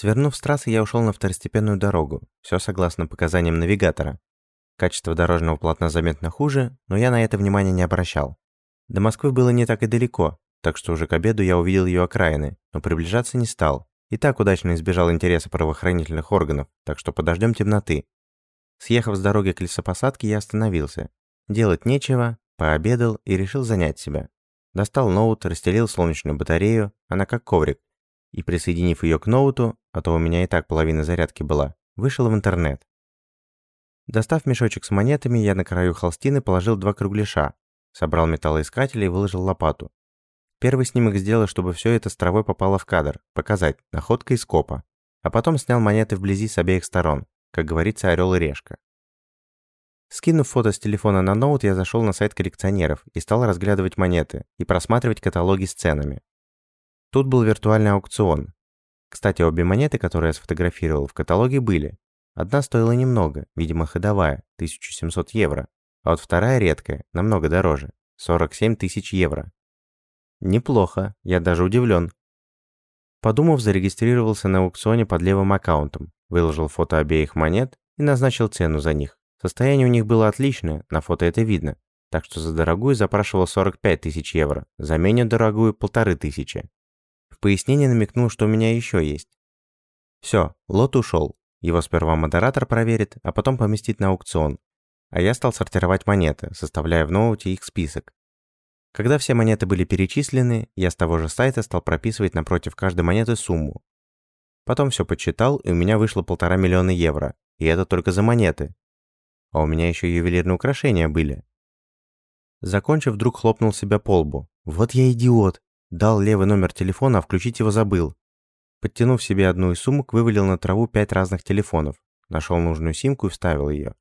Свернув с трассы, я ушел на второстепенную дорогу. Все согласно показаниям навигатора. Качество дорожного полотна заметно хуже, но я на это внимания не обращал. До Москвы было не так и далеко, так что уже к обеду я увидел ее окраины, но приближаться не стал. И так удачно избежал интереса правоохранительных органов, так что подождем темноты. Съехав с дороги к лесопосадке, я остановился. Делать нечего, пообедал и решил занять себя. Достал ноут, расстелил солнечную батарею, она как коврик, и присоединив ее к ноуту, а то у меня и так половина зарядки была, вышел в интернет. Достав мешочек с монетами, я на краю холстины положил два кругляша, собрал металлоискатель и выложил лопату. Первый снимок сделал, чтобы все это с травой попало в кадр, показать, находка из копа. А потом снял монеты вблизи с обеих сторон, как говорится, орел и решка. Скинув фото с телефона на ноут, я зашел на сайт коллекционеров и стал разглядывать монеты и просматривать каталоги с ценами. Тут был виртуальный аукцион. Кстати, обе монеты, которые я сфотографировал, в каталоге были. Одна стоила немного, видимо ходовая, 1700 евро, а вот вторая редкая, намного дороже, 47 тысяч евро. Неплохо, я даже удивлен. Подумав, зарегистрировался на аукционе под левым аккаунтом, выложил фото обеих монет и назначил цену за них. Состояние у них было отличное, на фото это видно, так что за дорогую запрашивал 45 тысяч евро, за менее дорогую – полторы тысячи пояснение намекнул, что у меня еще есть. Все, лот ушел. Его сперва модератор проверит, а потом поместит на аукцион. А я стал сортировать монеты, составляя в ноуте их список. Когда все монеты были перечислены, я с того же сайта стал прописывать напротив каждой монеты сумму. Потом все подсчитал, и у меня вышло полтора миллиона евро. И это только за монеты. А у меня еще ювелирные украшения были. Закончив, вдруг хлопнул себя по лбу. Вот я идиот. Дал левый номер телефона, а включить его забыл. Подтянув себе одну из сумок, вывалил на траву пять разных телефонов. Нашел нужную симку и вставил ее.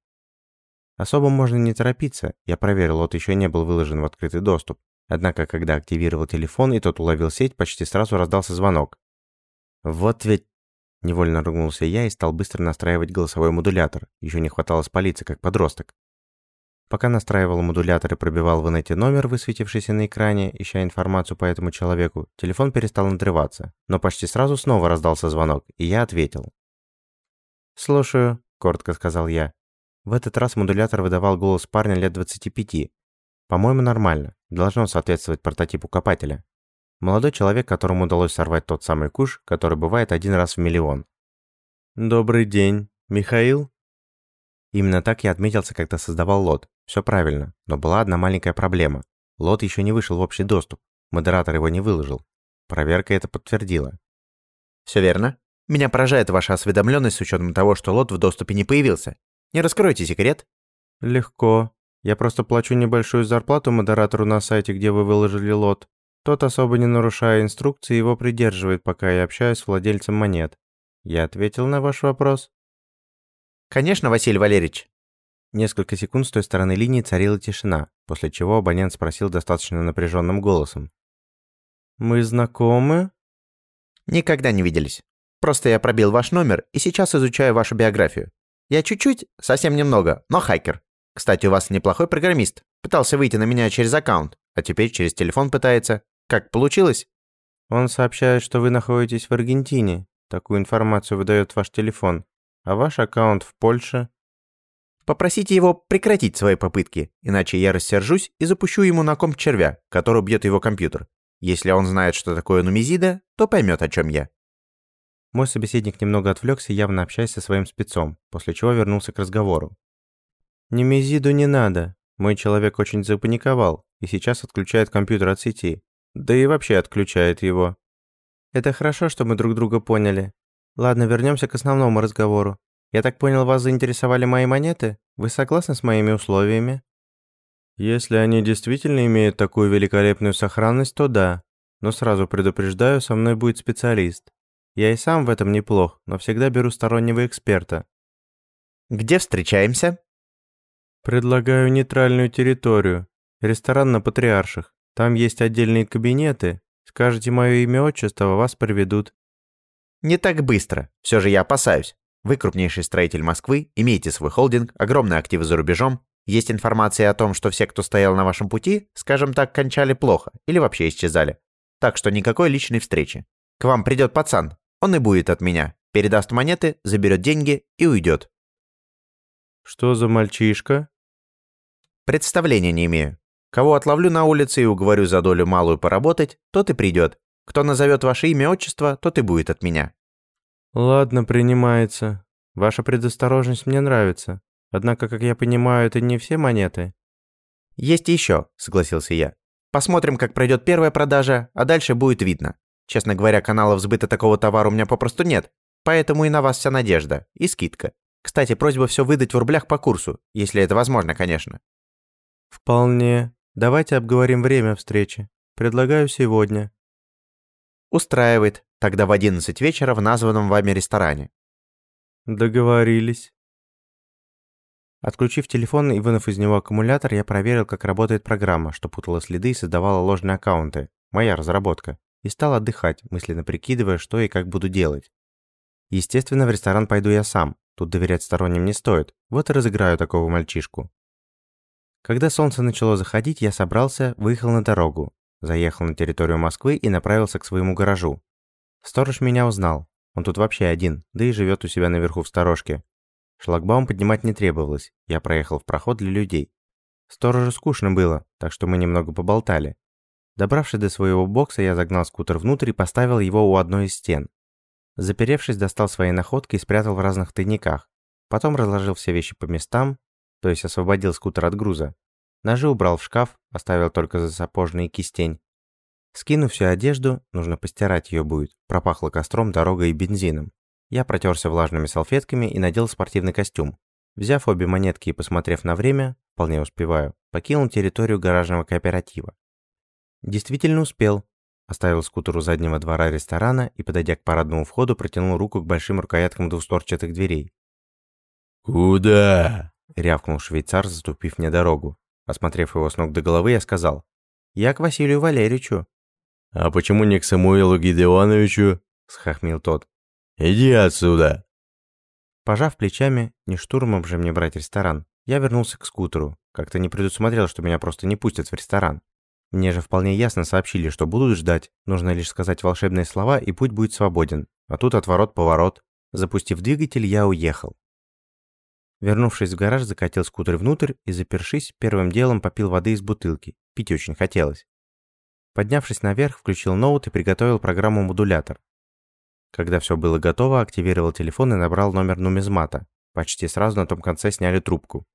Особо можно не торопиться. Я проверил, лот еще не был выложен в открытый доступ. Однако, когда активировал телефон и тот уловил сеть, почти сразу раздался звонок. «Вот ведь...» Невольно ругнулся я и стал быстро настраивать голосовой модулятор. Еще не хватало спалиться, как подросток. Пока настраивал модулятор и пробивал в инете номер, высветившийся на экране, ища информацию по этому человеку, телефон перестал надрываться, но почти сразу снова раздался звонок, и я ответил. «Слушаю», — коротко сказал я. В этот раз модулятор выдавал голос парня лет 25. По-моему, нормально, должно соответствовать прототипу копателя. Молодой человек, которому удалось сорвать тот самый куш, который бывает один раз в миллион. «Добрый день, Михаил?» Именно так я отметился, когда создавал лот. Все правильно, но была одна маленькая проблема. Лот еще не вышел в общий доступ. Модератор его не выложил. Проверка это подтвердила. Все верно. Меня поражает ваша осведомленность с учетом того, что лот в доступе не появился. Не раскройте секрет. Легко. Я просто плачу небольшую зарплату модератору на сайте, где вы выложили лот. Тот, особо не нарушая инструкции, его придерживает, пока я общаюсь с владельцем монет. Я ответил на ваш вопрос. «Конечно, Василий Валерьевич». Несколько секунд с той стороны линии царила тишина, после чего абонент спросил достаточно напряженным голосом. «Мы знакомы?» «Никогда не виделись. Просто я пробил ваш номер и сейчас изучаю вашу биографию. Я чуть-чуть, совсем немного, но хакер. Кстати, у вас неплохой программист. Пытался выйти на меня через аккаунт, а теперь через телефон пытается. Как получилось?» «Он сообщает, что вы находитесь в Аргентине. Такую информацию выдает ваш телефон а ваш аккаунт в Польше. Попросите его прекратить свои попытки, иначе я рассержусь и запущу ему на комп червя, который убьет его компьютер. Если он знает, что такое нумизида, то поймет, о чем я. Мой собеседник немного отвлекся, явно общаясь со своим спецом, после чего вернулся к разговору. «Немезиду не надо. Мой человек очень запаниковал и сейчас отключает компьютер от сети. Да и вообще отключает его. Это хорошо, что мы друг друга поняли. Ладно, вернемся к основному разговору. Я так понял, вас заинтересовали мои монеты? Вы согласны с моими условиями? Если они действительно имеют такую великолепную сохранность, то да. Но сразу предупреждаю, со мной будет специалист. Я и сам в этом неплох, но всегда беру стороннего эксперта. Где встречаемся? Предлагаю нейтральную территорию. Ресторан на Патриарших. Там есть отдельные кабинеты. Скажите мое имя отчество, вас приведут. Не так быстро. Все же я опасаюсь. Вы крупнейший строитель Москвы, имеете свой холдинг, огромные активы за рубежом. Есть информация о том, что все, кто стоял на вашем пути, скажем так, кончали плохо или вообще исчезали. Так что никакой личной встречи. К вам придет пацан. Он и будет от меня. передаст монеты, заберет деньги и уйдет. Что за мальчишка? Представления не имею. Кого отловлю на улице и уговорю за долю малую поработать, тот и придет. Кто назовет ваше имя отчество, тот и будет от меня. Ладно, принимается. Ваша предосторожность мне нравится. Однако, как я понимаю, это не все монеты. Есть еще, согласился я. Посмотрим, как пройдет первая продажа, а дальше будет видно. Честно говоря, каналов сбыта такого товара у меня попросту нет, поэтому и на вас вся надежда, и скидка. Кстати, просьба все выдать в рублях по курсу, если это возможно, конечно. Вполне. Давайте обговорим время встречи. Предлагаю сегодня. Устраивает. Тогда в 11 вечера в названном вами ресторане. Договорились. Отключив телефон и вынув из него аккумулятор, я проверил, как работает программа, что путала следы и создавала ложные аккаунты. Моя разработка. И стал отдыхать, мысленно прикидывая, что и как буду делать. Естественно, в ресторан пойду я сам. Тут доверять сторонним не стоит. Вот и разыграю такого мальчишку. Когда солнце начало заходить, я собрался, выехал на дорогу, заехал на территорию Москвы и направился к своему гаражу. Сторож меня узнал. Он тут вообще один, да и живет у себя наверху в сторожке. Шлагбаум поднимать не требовалось, я проехал в проход для людей. Сторожу скучно было, так что мы немного поболтали. Добравшись до своего бокса, я загнал скутер внутрь и поставил его у одной из стен. Заперевшись, достал свои находки и спрятал в разных тайниках. Потом разложил все вещи по местам, то есть освободил скутер от груза. Ножи убрал в шкаф, оставил только за сапожный кистень. Скинув всю одежду, нужно постирать ее будет, пропахло костром, дорогой и бензином. Я протерся влажными салфетками и надел спортивный костюм. Взяв обе монетки и посмотрев на время, вполне успеваю, покинул территорию гаражного кооператива. Действительно успел. Оставил скутер у заднего двора ресторана и, подойдя к парадному входу, протянул руку к большим рукояткам двустворчатых дверей. «Куда?» — рявкнул швейцар, заступив мне дорогу. Осмотрев его с ног до головы, я сказал. «Я к Василию Валерьевичу». «А почему не к Самуилу Гидеоновичу?» — схохмил тот. «Иди отсюда!» Пожав плечами, не штурмом же мне брать ресторан, я вернулся к скутеру. Как-то не предусмотрел, что меня просто не пустят в ресторан. Мне же вполне ясно сообщили, что будут ждать, нужно лишь сказать волшебные слова, и путь будет свободен. А тут отворот-поворот. Запустив двигатель, я уехал. Вернувшись в гараж, закатил скутер внутрь и, запершись, первым делом попил воды из бутылки. Пить очень хотелось. Поднявшись наверх, включил ноут и приготовил программу модулятор. Когда все было готово, активировал телефон и набрал номер нумизмата. Почти сразу на том конце сняли трубку.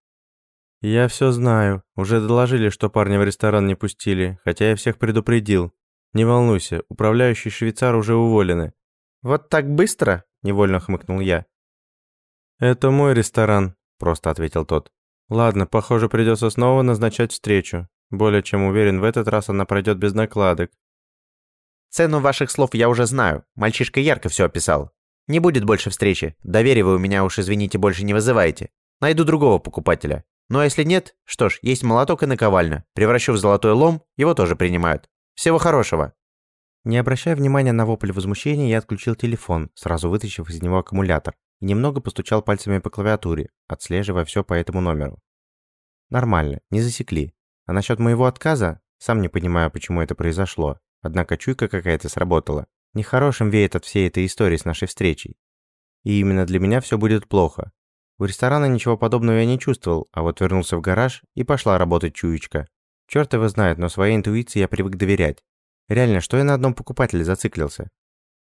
«Я все знаю. Уже доложили, что парня в ресторан не пустили, хотя я всех предупредил. Не волнуйся, управляющий швейцар уже уволены». «Вот так быстро?» – невольно хмыкнул я. «Это мой ресторан», – просто ответил тот. «Ладно, похоже, придется снова назначать встречу. Более чем уверен, в этот раз она пройдет без накладок. Цену ваших слов я уже знаю. Мальчишка ярко все описал. Не будет больше встречи. Доверия вы у меня уж, извините, больше не вызываете. Найду другого покупателя. Ну а если нет, что ж, есть молоток и наковальня. Превращу в золотой лом, его тоже принимают. Всего хорошего. Не обращая внимания на вопль возмущения, я отключил телефон, сразу вытащив из него аккумулятор, и немного постучал пальцами по клавиатуре, отслеживая все по этому номеру. Нормально, не засекли. А насчет моего отказа, сам не понимаю, почему это произошло. Однако чуйка какая-то сработала. Нехорошим веет от всей этой истории с нашей встречей. И именно для меня все будет плохо. У ресторана ничего подобного я не чувствовал, а вот вернулся в гараж и пошла работать чуечка. Черт его знает, но своей интуиции я привык доверять. Реально, что я на одном покупателе зациклился?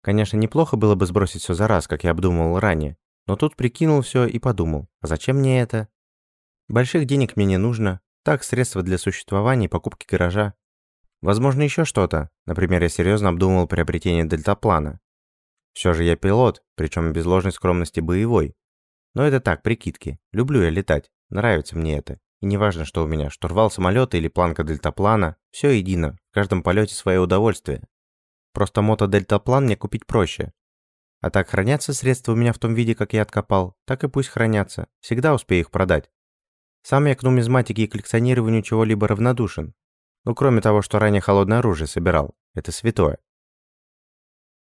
Конечно, неплохо было бы сбросить все за раз, как я обдумывал ранее, но тут прикинул все и подумал, а зачем мне это? Больших денег мне не нужно, так, средства для существования и покупки гаража. Возможно, еще что-то. Например, я серьезно обдумывал приобретение дельтаплана. Все же я пилот, причем без ложной скромности боевой. Но это так, прикидки. Люблю я летать. Нравится мне это. И неважно, что у меня, штурвал самолета или планка дельтаплана, все едино, в каждом полете свое удовольствие. Просто мото-дельтаплан мне купить проще. А так хранятся средства у меня в том виде, как я откопал, так и пусть хранятся. Всегда успею их продать. Сам я к нумизматике и коллекционированию чего-либо равнодушен. Ну, кроме того, что ранее холодное оружие собирал. Это святое.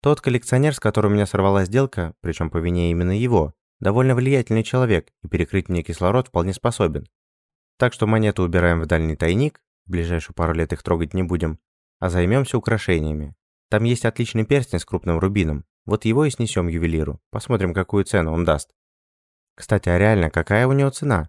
Тот коллекционер, с которым у меня сорвалась сделка, причем по вине именно его, довольно влиятельный человек и перекрыть мне кислород вполне способен. Так что монету убираем в дальний тайник, в ближайшую пару лет их трогать не будем, а займемся украшениями. Там есть отличный перстень с крупным рубином, Вот его и снесем ювелиру. Посмотрим, какую цену он даст. Кстати, а реально, какая у него цена?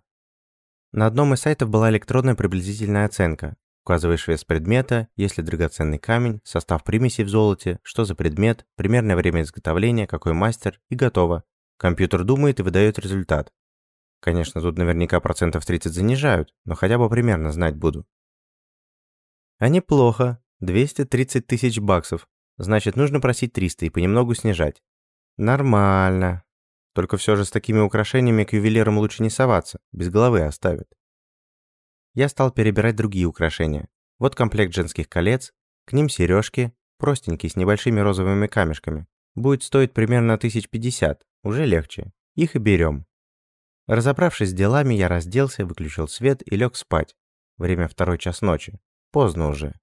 На одном из сайтов была электронная приблизительная оценка. Указываешь вес предмета, если драгоценный камень, состав примесей в золоте, что за предмет, примерное время изготовления, какой мастер, и готово. Компьютер думает и выдает результат. Конечно, тут наверняка процентов 30 занижают, но хотя бы примерно знать буду. А неплохо. 230 тысяч баксов. Значит, нужно просить 300 и понемногу снижать. Нормально. Только все же с такими украшениями к ювелирам лучше не соваться, без головы оставят. Я стал перебирать другие украшения. Вот комплект женских колец, к ним сережки, простенькие, с небольшими розовыми камешками. Будет стоить примерно 1050, уже легче. Их и берем. Разобравшись с делами, я разделся, выключил свет и лег спать. Время второй час ночи. Поздно уже.